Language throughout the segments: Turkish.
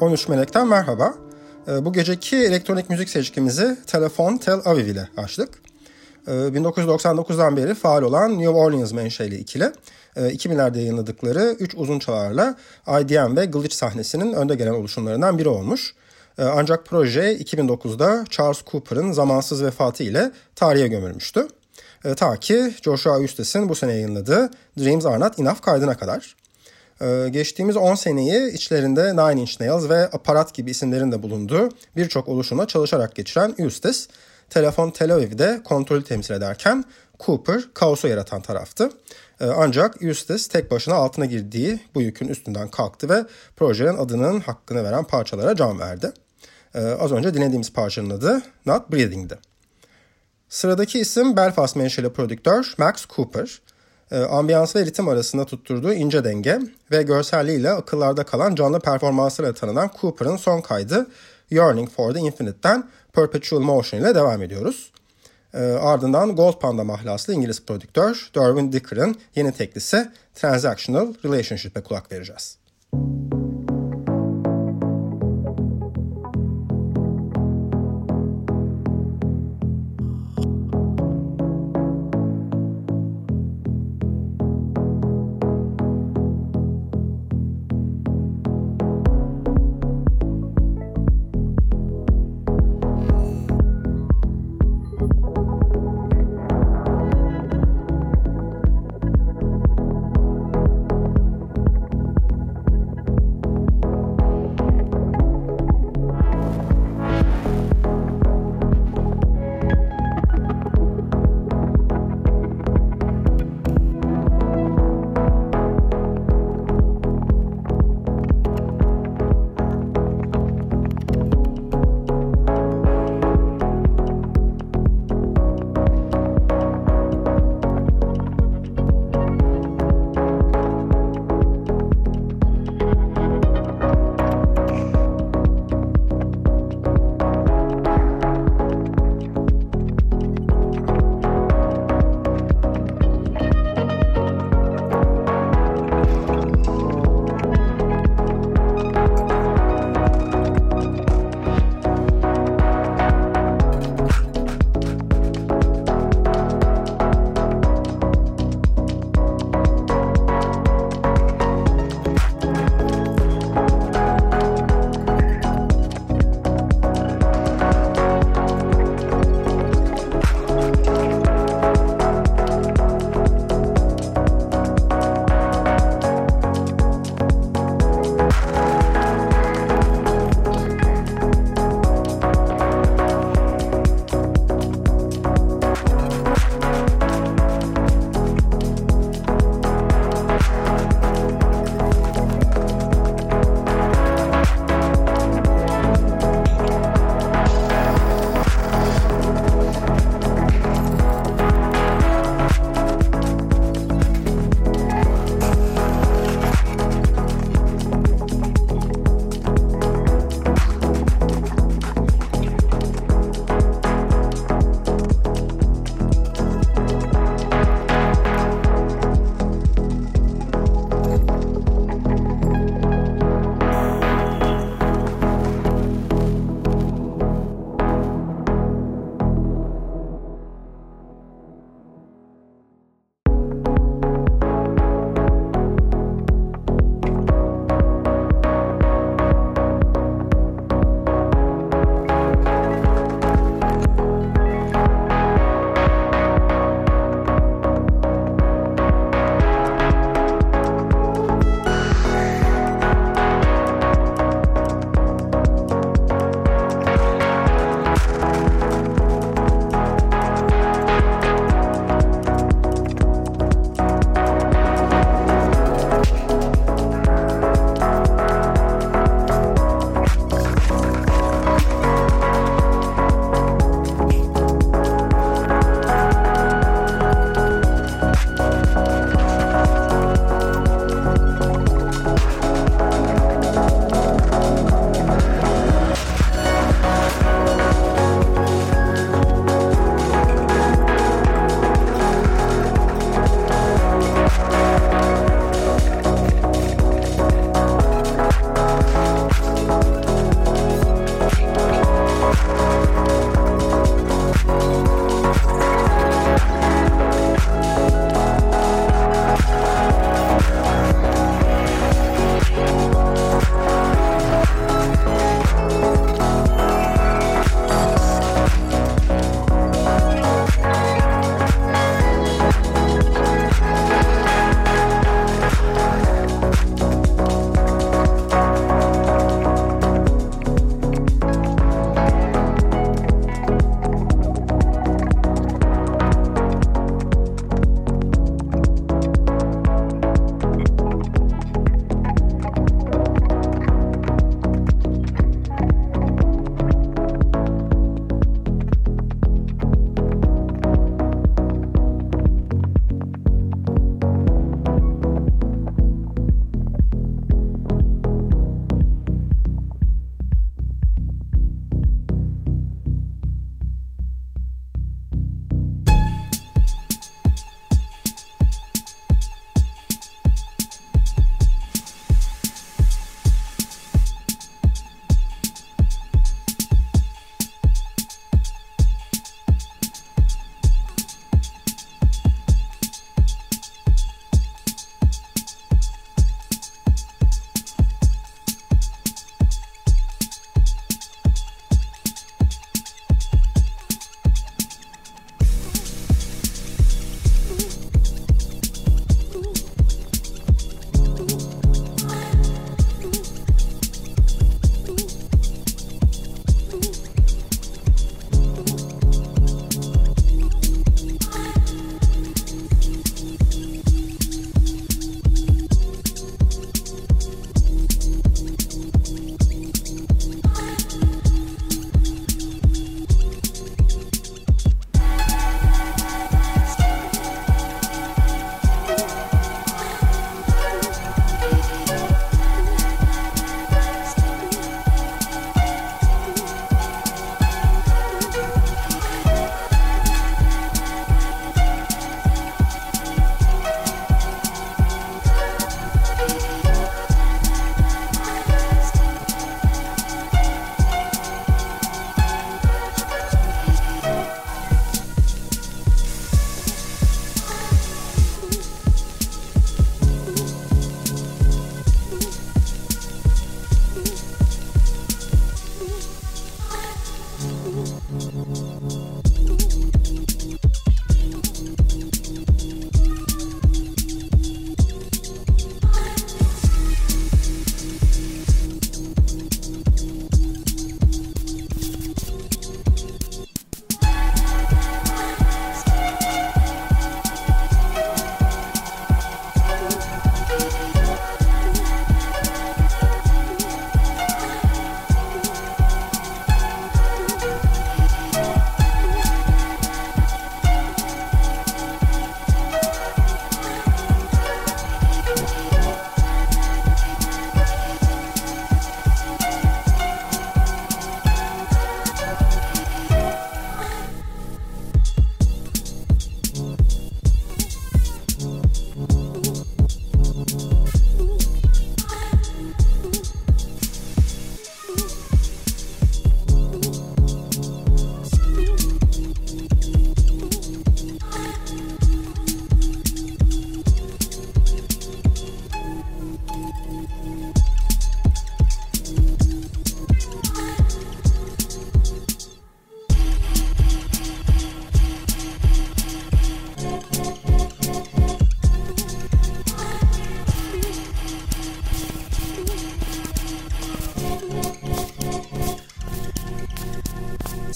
13 Melek'ten merhaba. Ee, bu geceki elektronik müzik seçkimizi Telefon Tel Aviv ile açtık. 1999'dan ee, beri faal olan New Orleans menşeli ikili, 2000'lerde e, yayınladıkları 3 uzun çalarla IDM ve Glitch sahnesinin önde gelen oluşumlarından biri olmuş. Ee, ancak proje 2009'da Charles Cooper'ın zamansız vefatı ile tarihe gömülmüştü. Ta ki Joshua Eustac'in bu sene yayınladığı Dreams Are Not Enough kaydına kadar. Ee, geçtiğimiz 10 seneyi içlerinde Nine Inch Nails ve Aparat gibi isimlerin de bulunduğu birçok oluşumla çalışarak geçiren Eustace, Telefon Tel Aviv'de kontrolü temsil ederken Cooper kaosu yaratan taraftı. Ee, ancak Eustace tek başına altına girdiği bu yükün üstünden kalktı ve projenin adının hakkını veren parçalara can verdi. Ee, az önce dinlediğimiz parçanın adı Not Breathing'di. Sıradaki isim Belfast menşeli prodüktör Max Cooper ambiyans ve ritim arasında tutturduğu ince denge ve görselliğiyle akıllarda kalan canlı performansıyla tanınan Cooper'ın son kaydı Yearning for the Infinite'den Perpetual Motion ile devam ediyoruz. E, ardından Gold Panda mahlaslı İngiliz prodüktör Derwin Dicker'ın yeni teklisi Transactional Relationship'e kulak vereceğiz. Müzik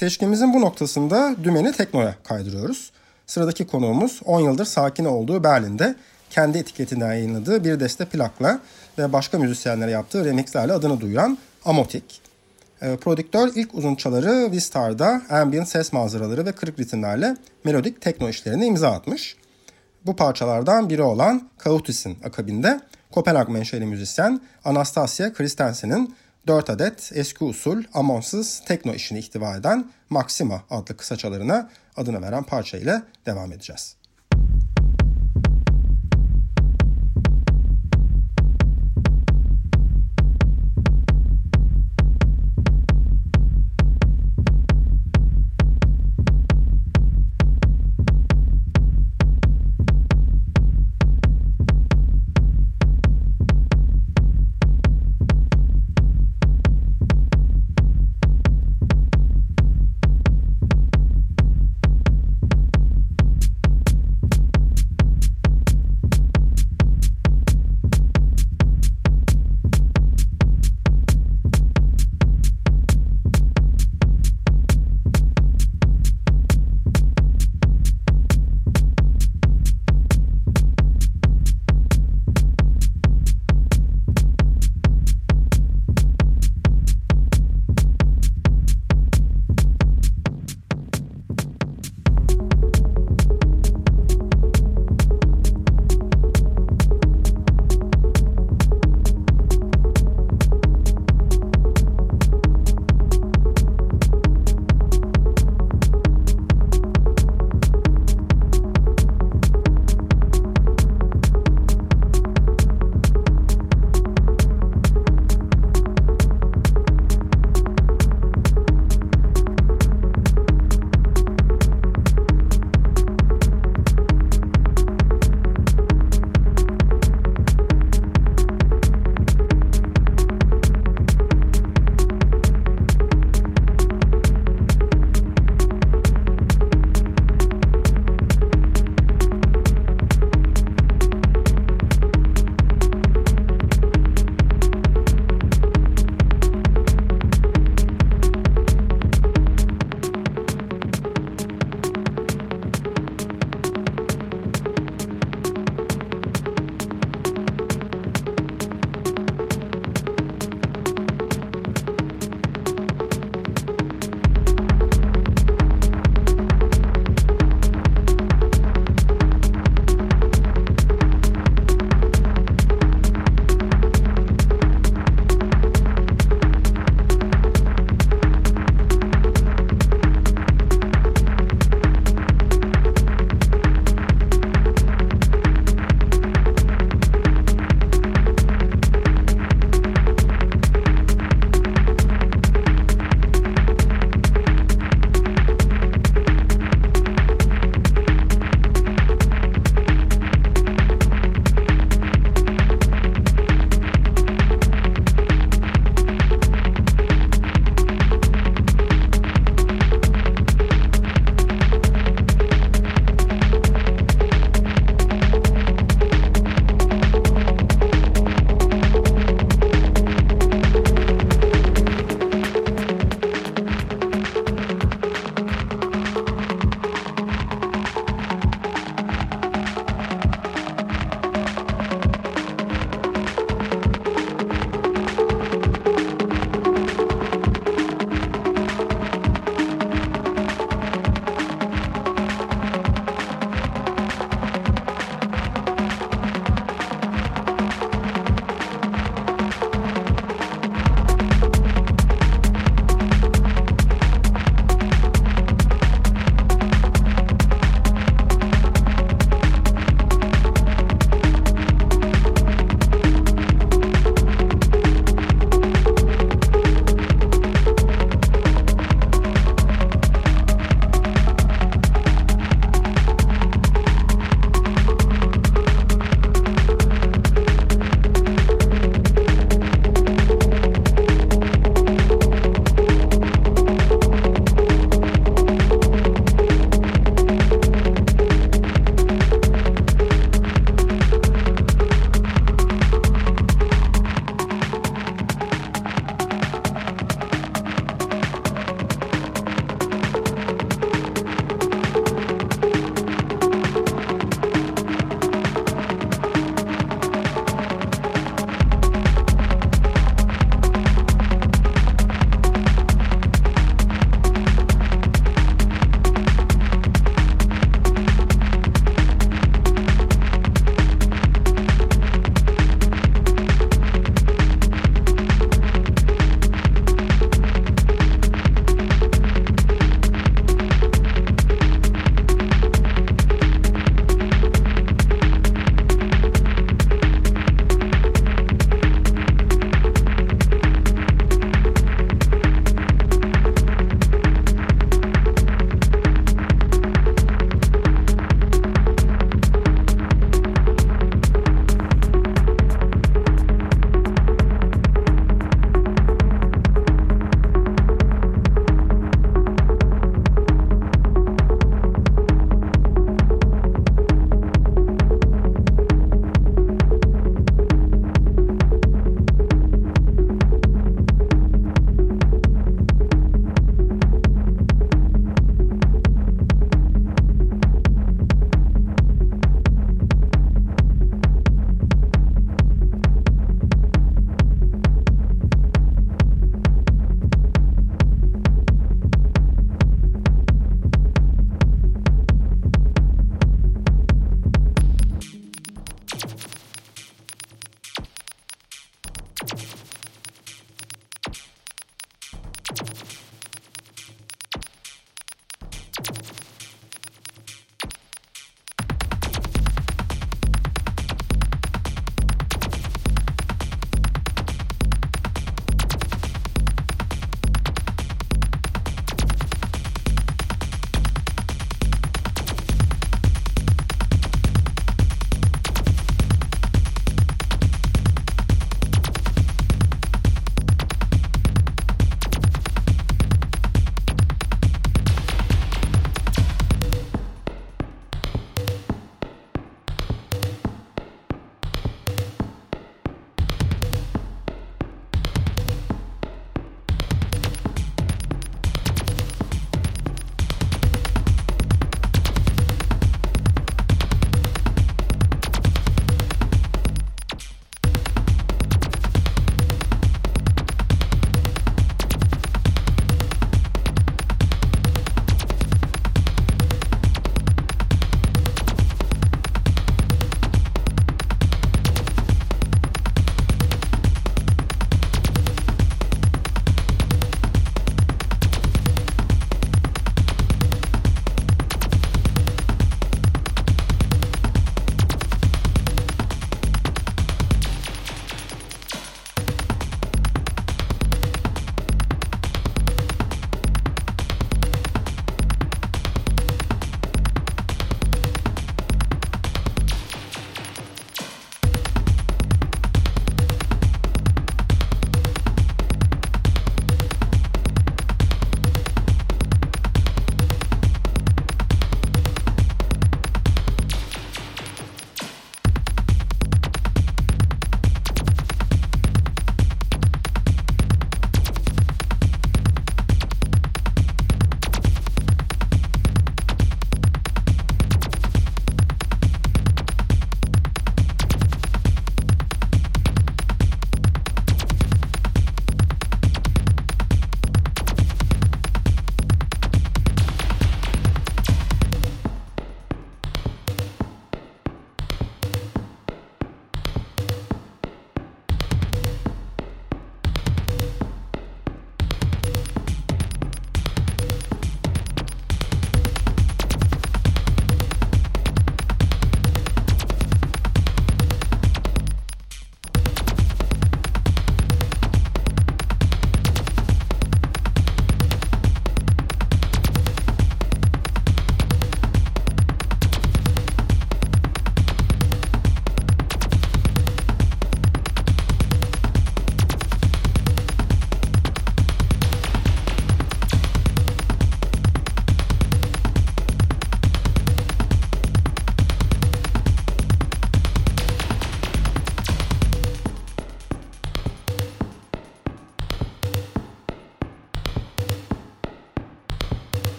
Seçkimizin bu noktasında dümeni teknoya kaydırıyoruz. Sıradaki konuğumuz 10 yıldır sakin olduğu Berlin'de kendi etiketinden yayınladığı bir deste plakla ve başka müzisyenlere yaptığı remixlerle adını duyuran Amotik. E, prodüktör ilk uzun çaları Vistar'da ambient ses manzaraları ve kırık ritimlerle melodik tekno işlerine imza atmış. Bu parçalardan biri olan Kautis'in akabinde Kopenhag menşeli müzisyen Anastasia Christensen'in 4 adet eski usul amonsuz tekno işini ihtiva eden Maxima adlı kısaçalarına adını veren parça ile devam edeceğiz.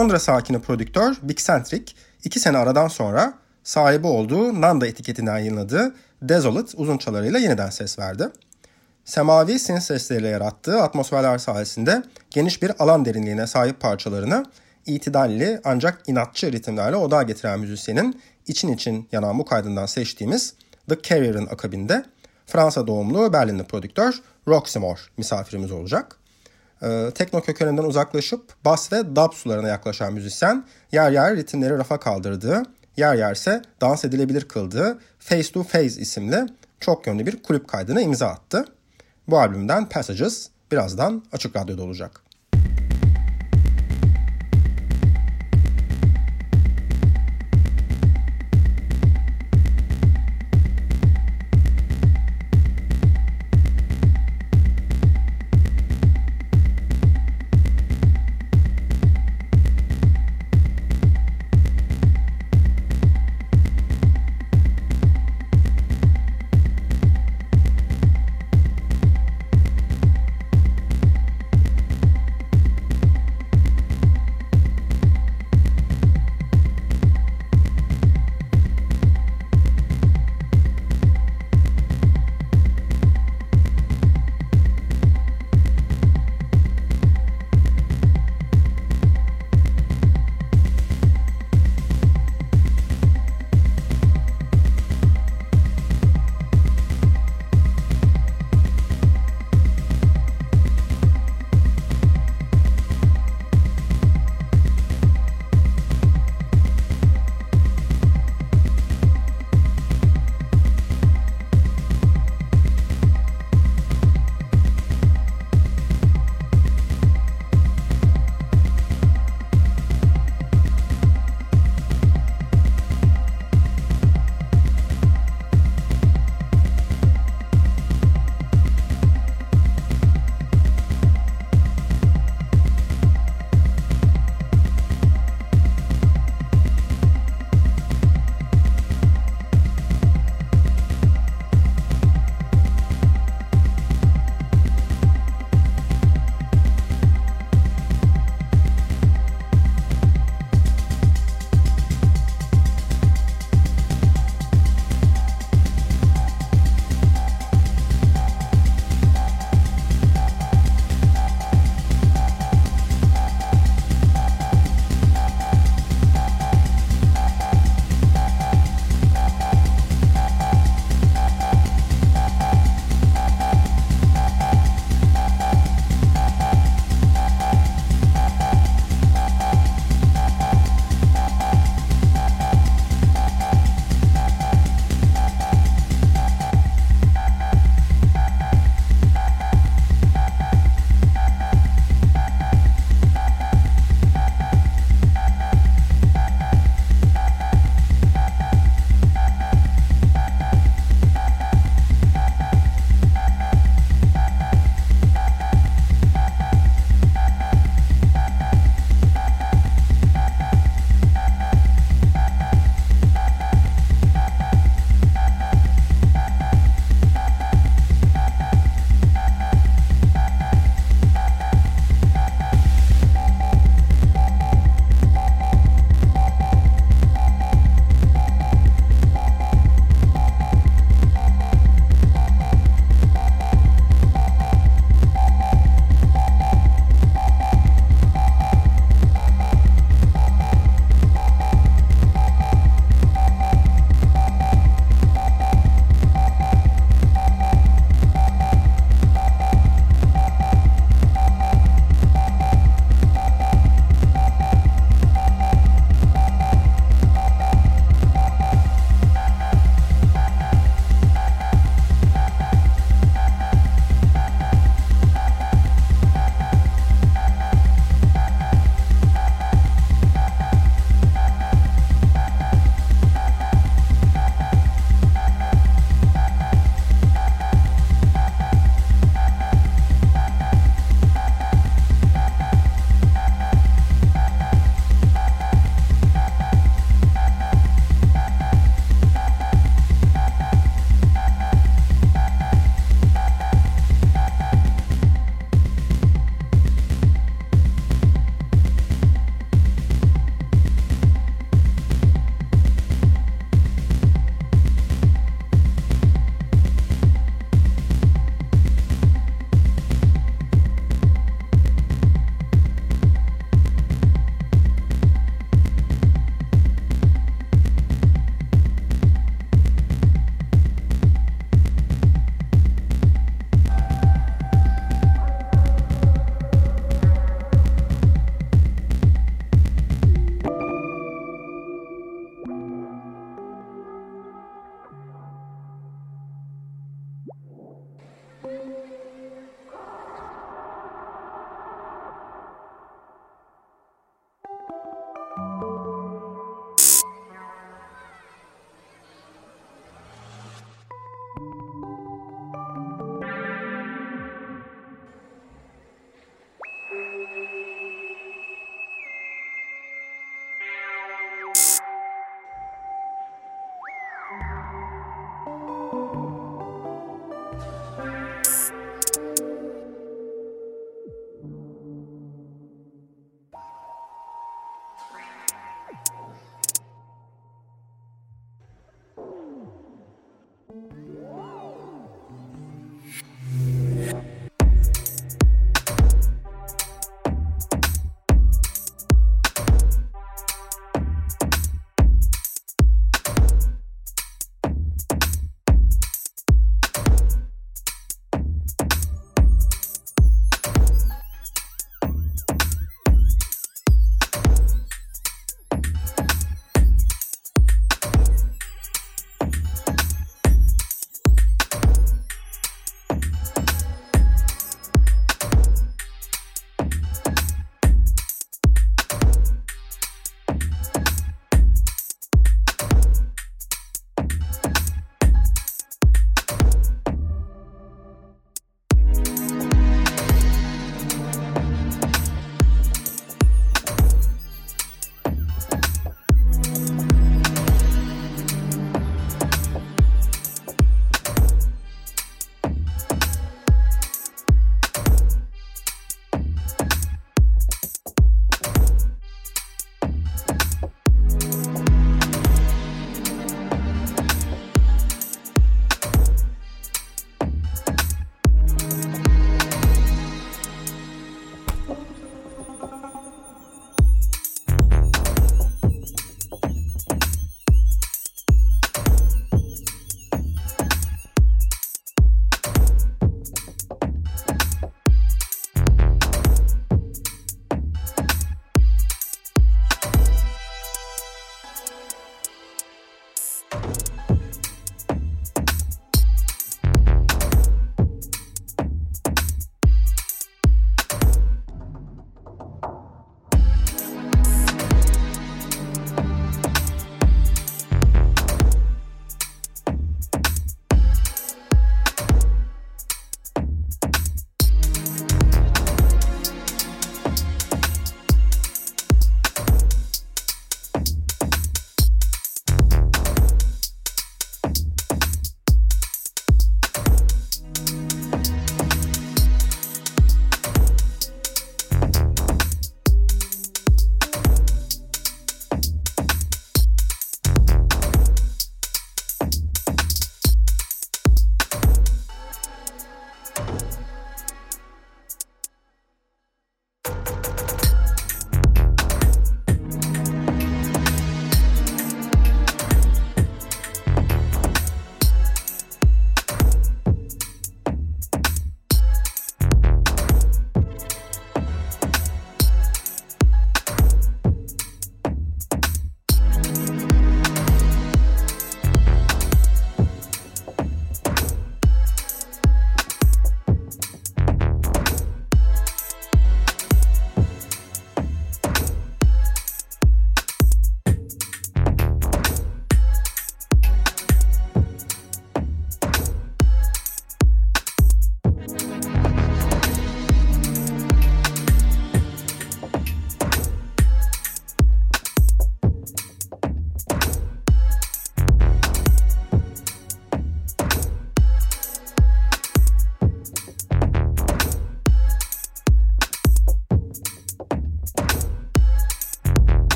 Londra sakini prodüktör Big Centric iki sene aradan sonra sahibi olduğu Nanda etiketinden yayınladığı Desolate uzun çalarıyla yeniden ses verdi. Semavi sin sesleriyle yarattığı atmosferler sayesinde geniş bir alan derinliğine sahip parçalarını itidalli ancak inatçı ritimlerle odağa getiren müzisyenin için için yanan bu kaydından seçtiğimiz The Carrier'ın akabinde Fransa doğumlu Berlinli prodüktör Roxymore misafirimiz olacak. Ee, tekno kökeninden uzaklaşıp bas ve dub sularına yaklaşan müzisyen yer yer ritimleri rafa kaldırdığı, yer yerse dans edilebilir kıldığı Face to Face isimli çok yönlü bir kulüp kaydına imza attı. Bu albümden Passages birazdan Açık Radyo'da olacak.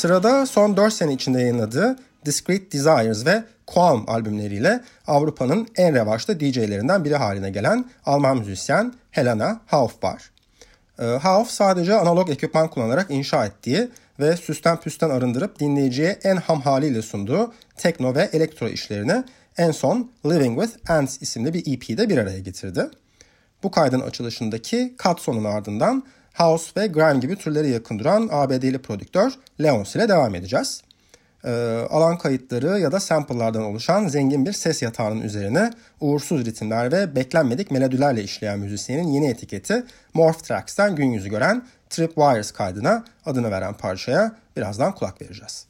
Sırada son 4 sene içinde yayınladığı Discrete Desires ve Qualm albümleriyle Avrupa'nın en revaçta DJ'lerinden biri haline gelen Alman müzisyen Helena Hauff var. Ee, Hauff sadece analog ekipman kullanarak inşa ettiği ve süsten püsten arındırıp dinleyiciye en ham haliyle sunduğu tekno ve elektro işlerini en son Living with Ants isimli bir EP'de bir araya getirdi. Bu kaydın açılışındaki kat sonun ardından House ve Grime gibi türleri yakın duran ABD'li prodüktör Leons ile devam edeceğiz. Ee, alan kayıtları ya da sample'lardan oluşan zengin bir ses yatağının üzerine uğursuz ritimler ve beklenmedik melodilerle işleyen müzisyenin yeni etiketi Morph Tracks'ten gün yüzü gören Tripwires kaydına adını veren parçaya birazdan kulak vereceğiz.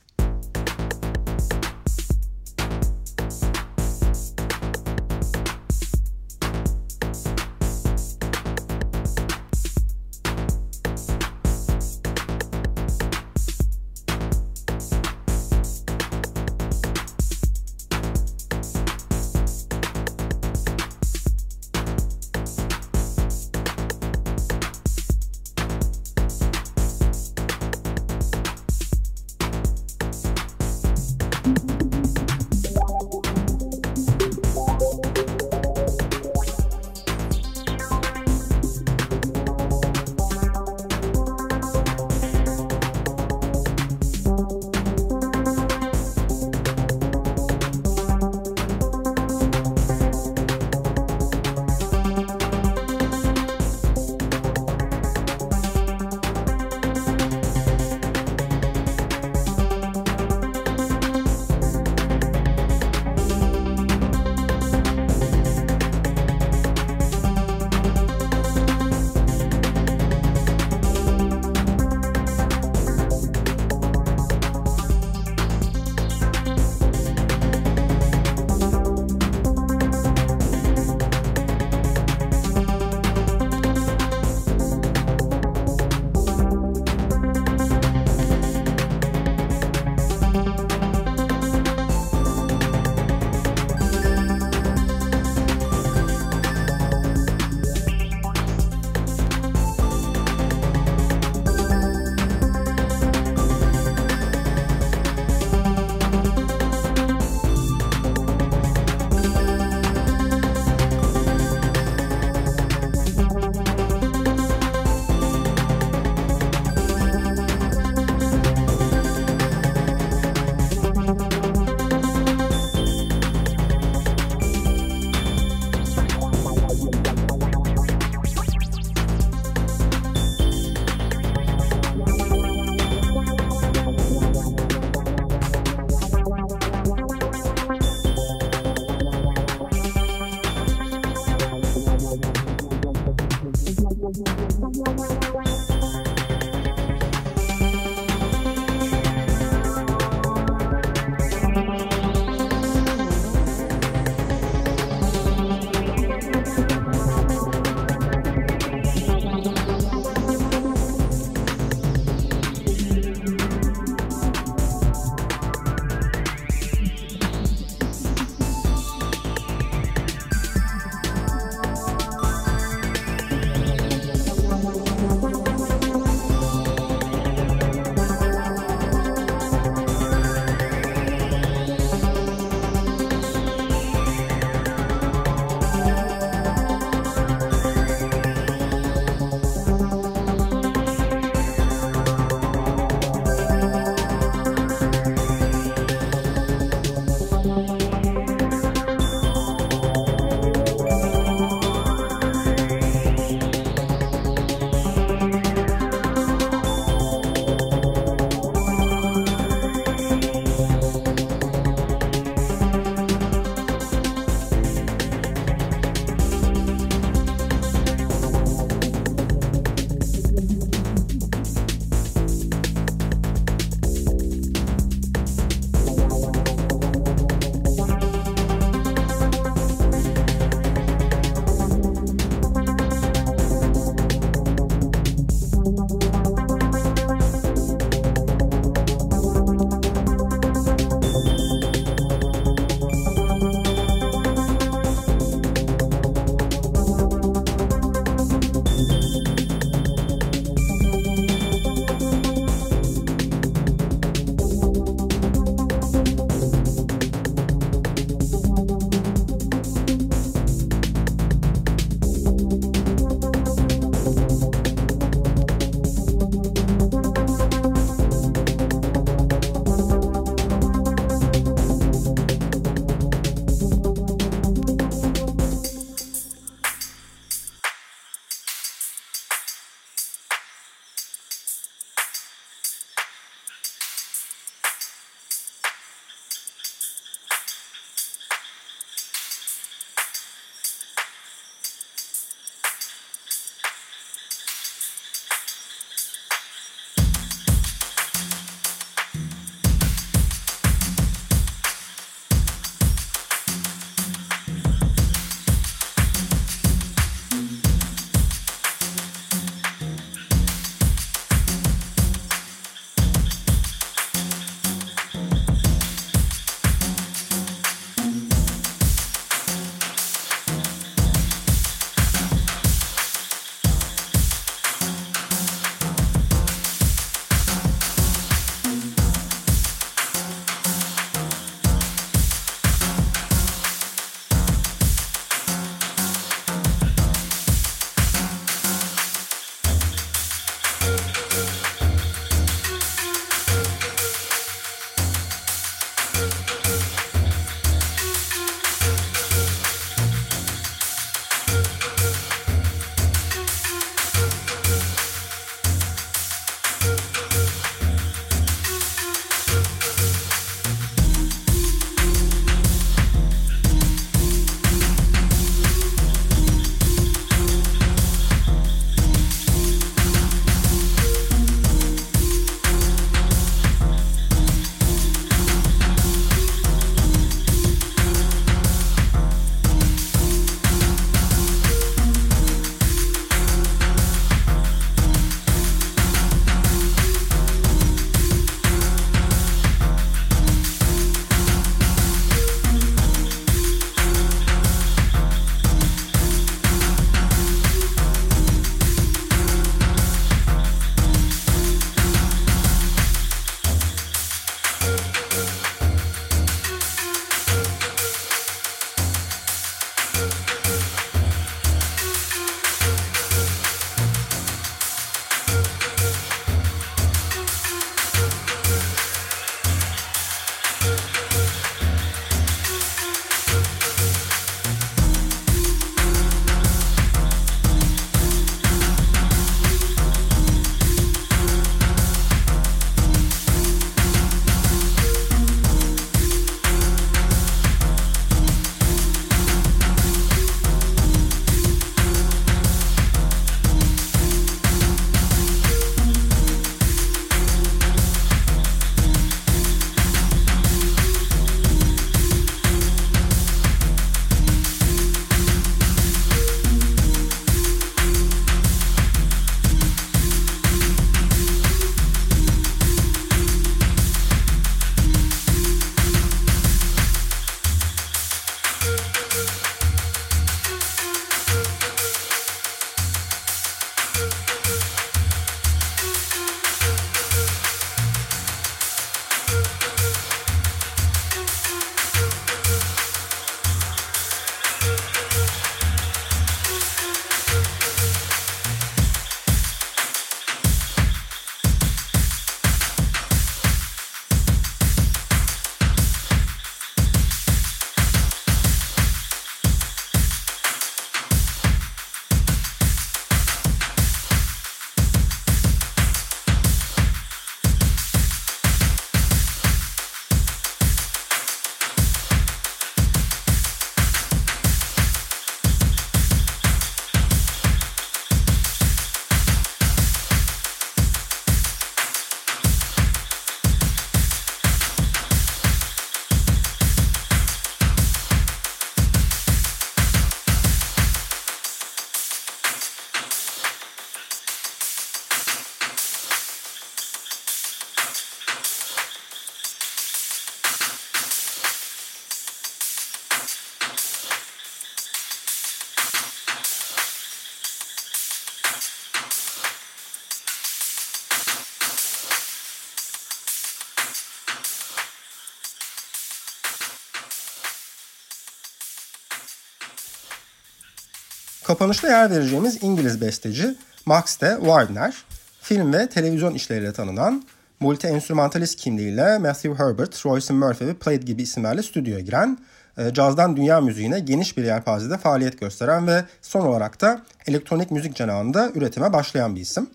Kapanışta yer vereceğimiz İngiliz besteci Max de Wagner, film ve televizyon işleriyle tanınan, multi-enstrümantalist kimliğiyle Matthew Herbert, Royce Murphy ve Played gibi isimlerle stüdyoya giren, e, cazdan dünya müziğine geniş bir yelpazede faaliyet gösteren ve son olarak da elektronik müzik cenahında üretime başlayan bir isim.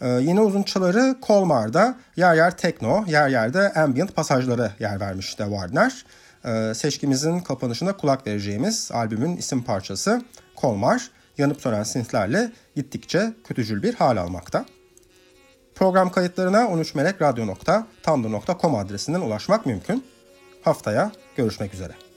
E, yeni uzunçaları Colmar'da yer yer tekno, yer yerde ambient pasajlara yer vermiş de Wagner. E, seçkimizin kapanışında kulak vereceğimiz albümün isim parçası Colmar, yanıp sönen synthlerle gittikçe kötücül bir hal almakta. Program kayıtlarına 13melekradyo.tumblr.com adresinden ulaşmak mümkün. Haftaya görüşmek üzere.